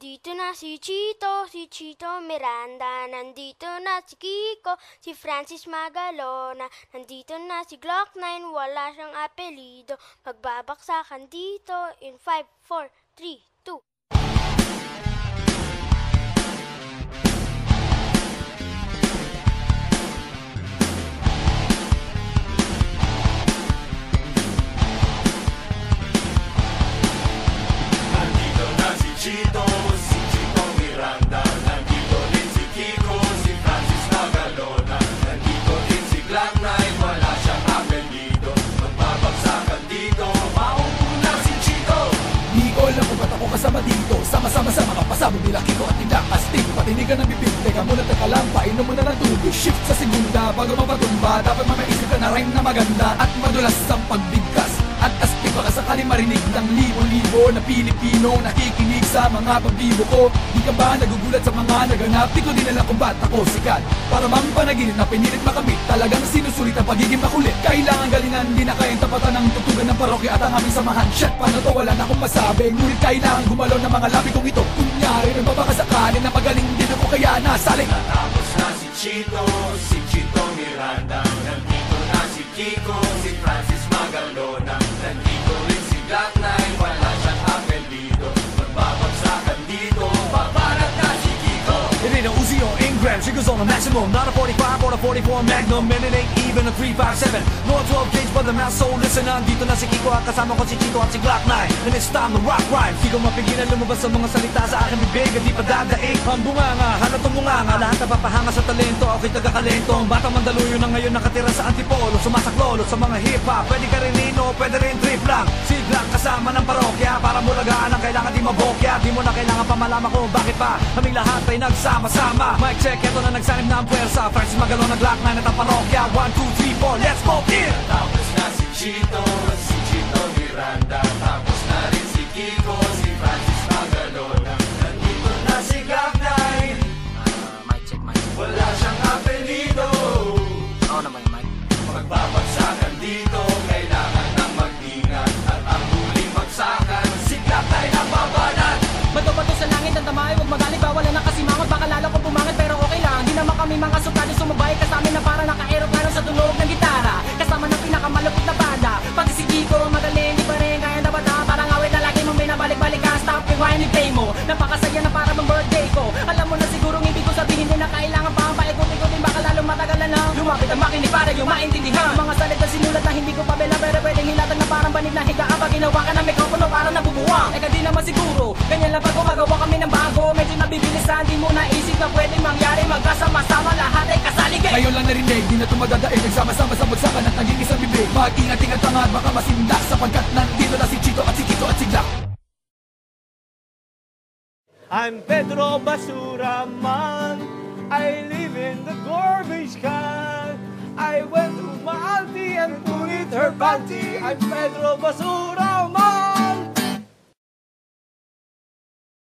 Nandito na si Chito, si Chito Miranda. Nandito na si Kiko, si Francis Magalona. Nandito na si Glock 9, wala siyang apelido. Magbabaksakan dito in 5, 4, 3, 2 nila Kiko at Tindak Astig Patinigan ng bibig. Teka muna teka lang Painom mo na ng tubig. Shift sa segunda Bago mapatumba Dapat mamaisip ka na rhyme na maganda At madulas ang pagbigkas At astig baka sakaling marinig ng libo-libo Na Pilipino Nakikinig sa mga pagbibo ko. Di ka ba nagugulat sa mga naganap? Di ko din alam kung ba't ako sikat. Para mang panaginip na pinilit makamit Talagang sinusulit ang pagiging makulit. Kailangan galingan Di na kayang tapatan ng tutugan ng parokya At ang aming samahan. Shit, paano to? Wala na akong masabi. Ngunit kailangan gumalaw ng mga labi kong ito. Kunyari may babakasakali na magaling din ako Kaya nasaling Tapos na si Chito, si Chito Miranda. Nandito na si Kiko, si Francis goes on a maximum Not a 45 or a 44 Magnum And it ain't even a 357 No 12 the mass so listen Nandito na si Kiko at kasama ko si Chito at si Glock 9 And it's time to rock rhyme. Di ko mapigilan lumabas sa mga salita sa aking bibig At di pa dadaig. Ang bunganga, halatong bunganga. Lahat napapahanga sa talento Ako'y taga-kalento. Ang batang mandaluyo na ngayon nakatira sa antipolo Sumasaklolo sa mga hip-hop. Pwede ka rin nino, pwede rin trip lang. Si Glock kasama ng parokya Para mulagaan ang kailangan di mabokya. Di mo na kailangan pa malaman kung bakit pa Kaming lahat ay nagsama-sama. Mic check, eto na nagsanib na ang puwersa. Francis Magalona, Glock 9 at ang parokya. 1, 2, 3, 4, let's smoke it! Tapos na si Chito, si Chito Miranda play mo. Napakasaya na para bang birthday ko. Alam mo na sigurong ibig ko sabihin din na kailangan pa ang paikot-ikotin. Baka lalong matagalan na Lumapit ang makinig para yung maintindihan. Mga salita sinulat na hindi ko pabela Pero pwedeng hilatag na parang banig na higa. Kapag ginawa ka ng mikropono parang nabubuwang Eka di naman siguro. Ganyan lang pag gumagawa kami ng bago. Medyo nabibilisan Di mo naisip na pwedeng mangyari. Magkasama-sama lahat ay kasaligay Ngayon lang narinig, di na tumadadaig Nagsama-sama sa bagsakan at naging isang bibig. Mag-ingat-ingat ka nga baka masindak Sapagkat na I'm Pedro Basura man. I live in the garbage can. I went to my auntie and put it her panty. I'm Pedro Basura man.